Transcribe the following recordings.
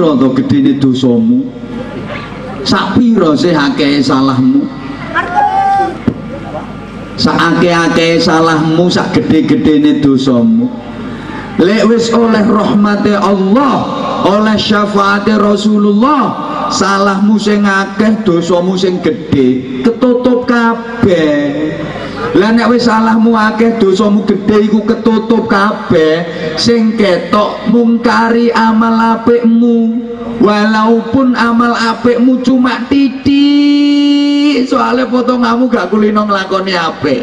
pira to gedene dosamu? Sak pira sih akeh salahmu? Sak akeh-akeh salahmu sak gede-gedene dosamu? Lek wis oleh rahmate Allah oleh syafaate Rasulullah salahmu sing akeh dosamu sing gede ketutup kabeh lah nek wis salahmu akeh dosamu gede iku ketutup kabeh. Sing ketok mungkari amal apikmu. Walaupun amal apikmu cuma titik. Soalnya potonganmu gak kulino ngelakoni apik.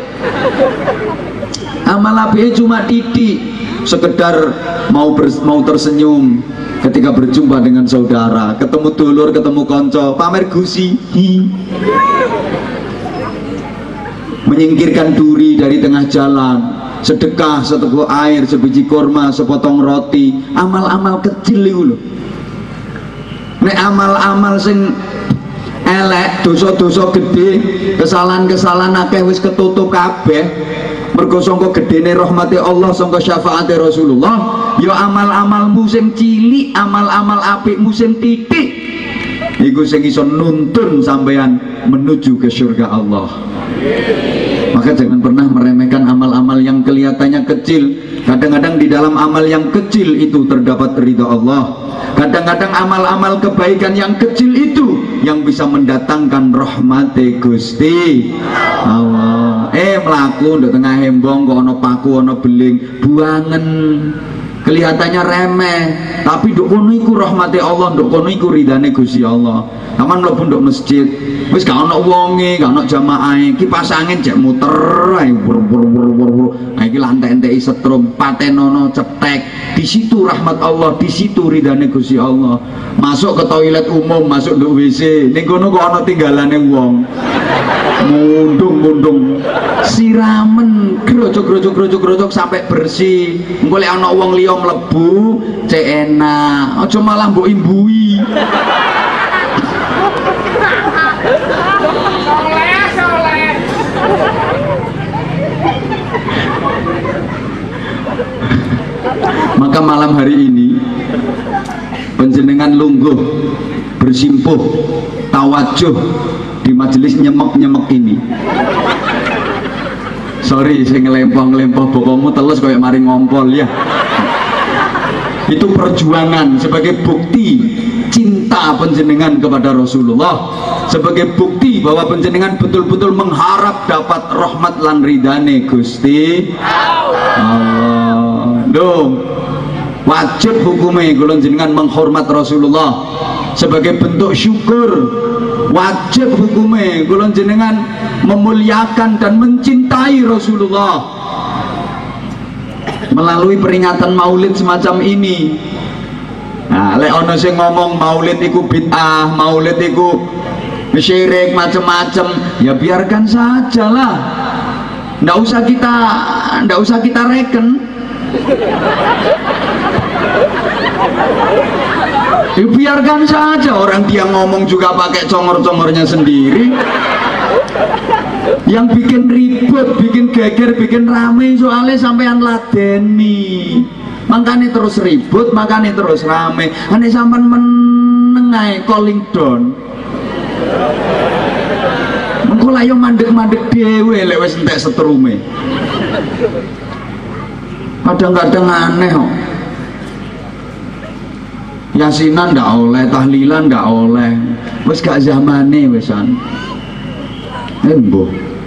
Amal apiknya cuma titik. Sekedar mau ber, mau tersenyum ketika berjumpa dengan saudara. Ketemu dulur ketemu konco pamer gusi hi. Menyingkirkan duri dari tengah jalan sedekah seteguk air sebiji kurma sepotong roti amal-amal kecil itu loh. Nek amal-amal sing elek dosa-dosa gede kesalahan-kesalahan akeh wis ketutup kabeh mergo sangka gedene rahmati Allah sangka syafaate Rasulullah ya amal-amalmu sing cilik amal-amal apikmu sing titik iku sing iso nuntun sampean menuju ke surga Allah maka jangan pernah meremehkan amal-amal yang kelihatannya kecil. Kadang-kadang di dalam amal yang kecil itu terdapat ridha Allah. Kadang-kadang amal-amal kebaikan yang kecil itu yang bisa mendatangkan rahmati Gusti Allah. Eh melaku di tengah hembong kok ono paku ono beling. Buangen kelihatannya remeh. Tapi duk kono iku Allah duk kono iku ridane Gusti Allah. Aman mlebu nduk masjid. Wis gak ono wonge gak ono jamaahe kipas angin cek muter ae wur wur wur wur wur. Nah iki lantai-lantai setrum patenono cetek. Di situ rahmat Allah di situ ridane Gusti Allah. Masuk ke toilet umum masuk nduk WC ning kono kok ono tinggalane wong. Mundung-mundung siramen grojok grojok grojok grojok sampai bersih. Engko lek ana wong liya mlebu cek enak. Aja malah mbok imbui. Maka malam hari ini penjenengan lungguh bersimpuh tawajuh di majelis nyemek-nyemek ini. Sorry saya ngelempong-ngelempong bokomu telus kayak mari ngompol ya itu perjuangan sebagai bukti cinta penjenengan kepada Rasulullah. Sebagai bukti bahwa penjenengan betul-betul mengharap dapat rahmat lan ridane Gusti. Allah. Dong. Wajib hukumnya kalau jenengan menghormat Rasulullah. Sebagai bentuk syukur wajib hukumnya kalau jenengan memuliakan dan mencintai Rasulullah melalui peringatan maulid semacam ini. Nah lek ono sing ngomong maulid iku bid'ah maulid iku syirik macam-macam ya biarkan saja lah ndak usah kita ndak usah kita reken. Ya biarkan saja orang dia ngomong juga pakai congor-congornya sendiri yang bikin ribut, bikin geger, bikin rame soalnya sampean ladeni. Makanya terus ribut, makanya terus rame. Aneh sampean menengai calling down. Engko layo mandek-mandek dewe lewes entek setrume kadang-kadang aneh kok yasinan ndak oleh tahlilan ndak oleh. Wis gak zamane wisan embo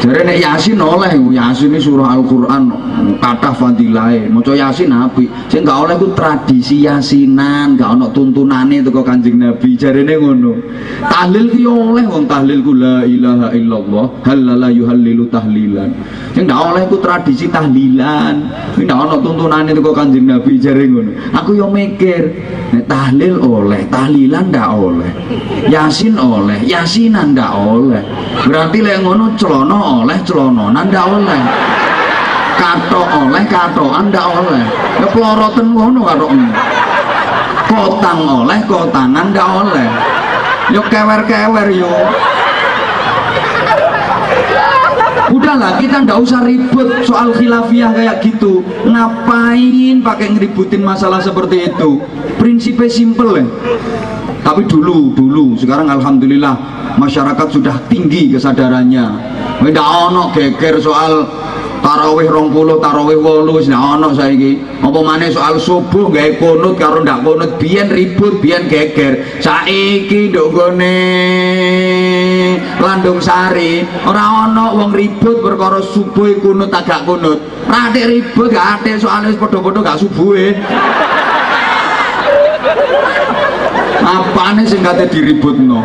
jadi nek yasin oleh yasin ini surah Al-Quran kata fadilai maca yasin api sing gak oleh ku tradisi yasinan gak ono tuntunane teko kanjeng nabi. Jarene ngono. Tahlil ki oleh wong tahlil ku la ilaha illallah halala yuhallilu tahlilan. Sing gak oleh ku tradisi tahlilan. Sing gak ono tuntunane teko kanjeng nabi jare ngono. Aku yo mikir nek tahlil oleh tahlilan ndak oleh. Yasin oleh yasinan ndak oleh. Berarti lek ngono celono oleh celononan ndak oleh. Kato oleh katoan ndak oleh. Ya peloroten ngono karo kotang oleh kotangan ndak oleh. Yo kewer-kewer yo. Udahlah kita ndak usah ribut soal khilafiyah kayak gitu. Ngapain pakai ngeributin masalah seperti itu? Prinsip prinsipnya simple ya. Tapi dulu dulu. Sekarang alhamdulillah masyarakat sudah tinggi kesadarannya tidak ono geger soal tarawih rong puluh tarawih wolu wis ono saiki. Apa mana soal subuh gak kunut karo ndak kunut? Biyen ribut biyen geger. Saiki nduk gone Landung Sari ora ono wong ribut perkara subuh kunut agak kunut. Ra ribut gak ate soalnya padha-padha gak subuhe. Apane sing kate diributno